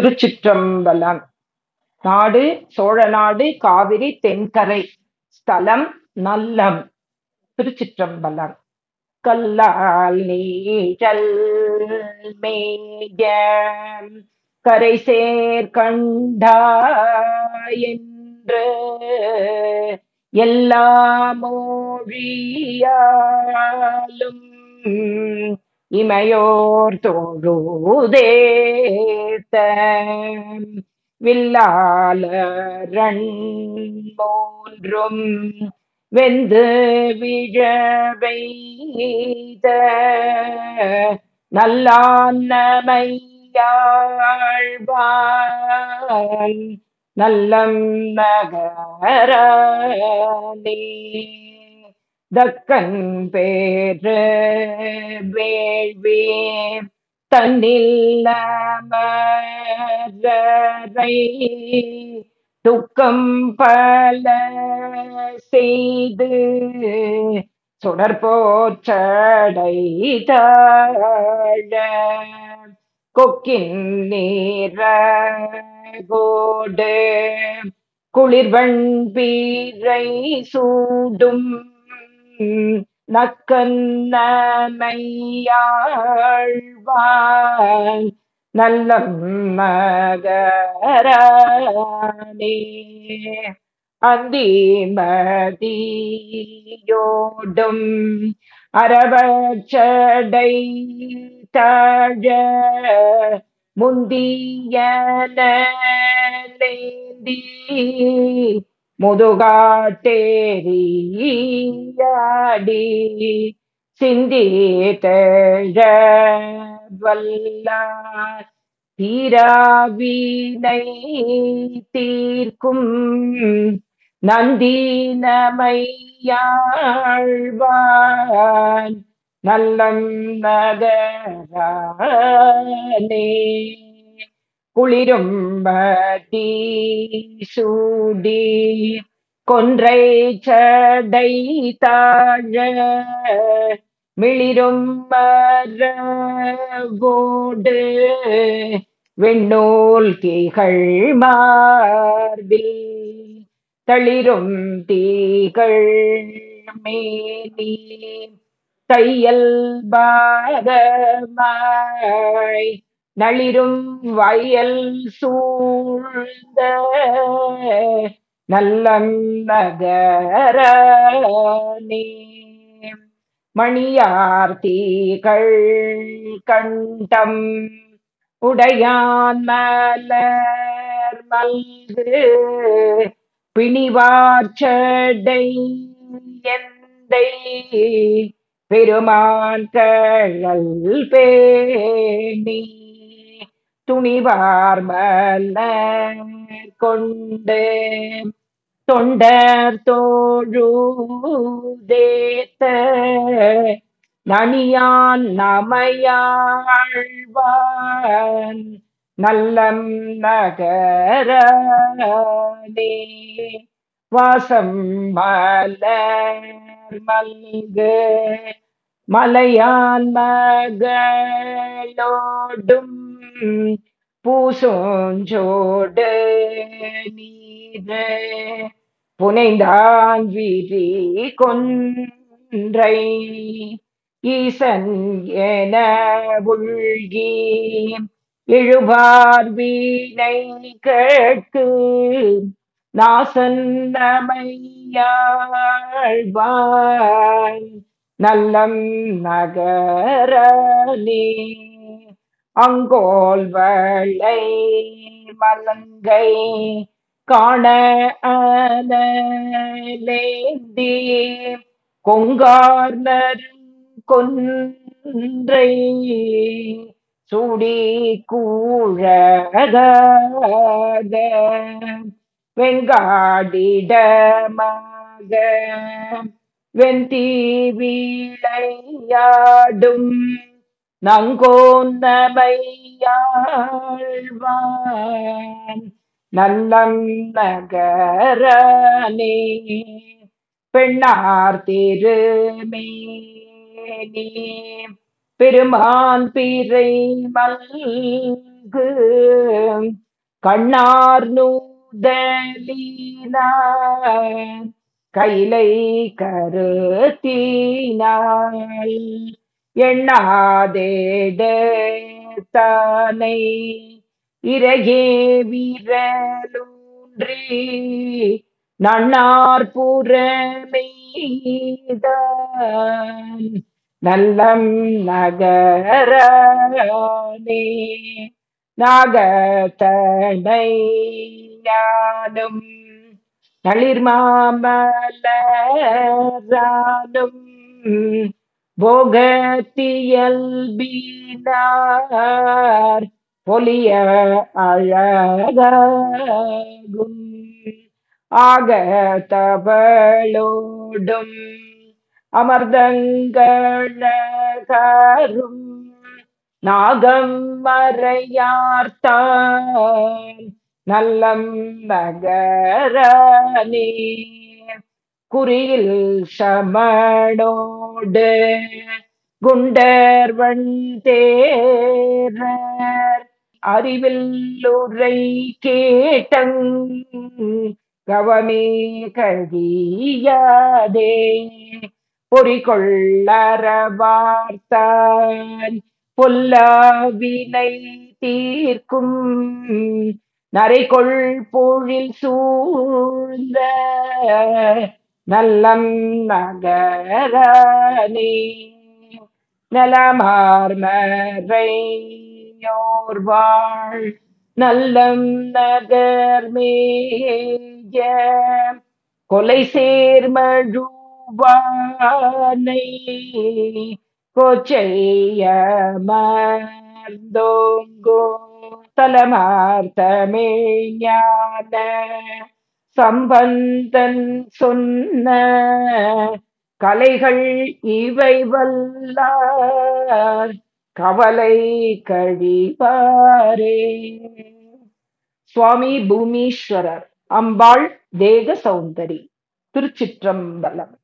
திருச்சிற்றம்பலம். நாடு சோழநாடு காவிரி தென்கரை ஸ்தலம் நல்லம். திருச்சிற்றம்பலம். கல்லால் நீழல் மேய கரை சேர்கண்டாயன்று எல்லா மொழியாலும் இமையோர் தொழுதேத்த வில்லாளரண் மூன்றும் வெந்து விழவைத நல்லான்னமையாழ்வான் நல்லம் நகரே தக்கன் பேரு வேள்வி தன்னில் துக்கம் பல செய்து சுடற்போற்றடைதாழ கொக்கின் நீரகோடு குளிர்வன் பீரை சூடும் நக்கன்னமையாழ்வான் நல்ல மகரானே. அந்திமதியோடும் அரவச்சடை தாழ முந்தியனேந்தி முதுகாட்டேரியாடி சிந்தித்தழ வல்லார் தீராவினை தீர்க்கும் நந்தினமையாழ்வான். நல்லம் நகரானே. குளிரும் சூடி கொன்றை சடை தாழ மிளிரும் மரவோடு வெண்ணூல் தீகள் மார்பில் தளிரும் தீகள் மேலி தையல் பாகமாய் நளிரும் வயல் சூழ்ந்த நல்லம் மணியார்த்திகள் கண்டம் உடையான் மலர் மல்கு பிணிவார்ச்சடை எந்தை பெருமான் கழல் பேணி. துணிவார் மலர் கொண்டு தொண்டர் தோழுதேத்த நனியான் நமையாழ்வான் நல்லம் நகரே வாசம் மலர் மல்கு மலையான் மகளோடும் பூசோஞ்சோடு நீர புனைந்தான் விரி கொன்றை. ஈசன் என உள்கி இழுபார் வீணை கேட்கு. நாசன் நமையாழ்வான் நல்லம் நகரனே. அங்கோல் வளை மலங்கை காண அனலேந்தி. கொங்கார் கொன்றை சுடி கூழக வெங்காடிடமாக வெந்தி வீழையாடும் நங்கோன்னமையாழ்வான் நல்லம் நகரனே பெண்ணார் திருமேனி பெருமான் பிறை மல்கு கண்ணார் நூதலினார் கைலை கருத்தினாள். எண்ணாதேடத்தானை இறையே வீரலூன்றி நன்னார்புறமெய்தான் நல்லம் நகரனே நாகத்தனை ஞானம் நளிர்மாமலரானும் போகத்தியல்பினார் பொலிய அழகும் ஆக தவளோடும் அமர்தங்களரும் நாகம் மறையார்த்தான் நல்லம் நகரனே குறியில் சமணோடு குண்டர்வன் தேரர். அறிவில்லுரை கேட்டங் கவமே கழியாதே. பொறிகொள்ளறவார்த்தான் பொல்லாவினை தீர்க்கும். நரைகொள் பொழில் சூழ்ந்த நல்லம் நகரனே நலமார்மறையோர்வாள் நல்லம் நகர் மேய கொலை சேர்மழுவானை கோச்சைய மர்ந்தோங்கோ தலமார்த்தமே ஞான சம்பந்தன் சொன்ன கலைகள் இவை வல்லார். கவலை கழிவாரே. சுவாமி பூமீஸ்வரர் அம்பாள் தேக சௌந்தரி திருச்சிற்றம்பலம்.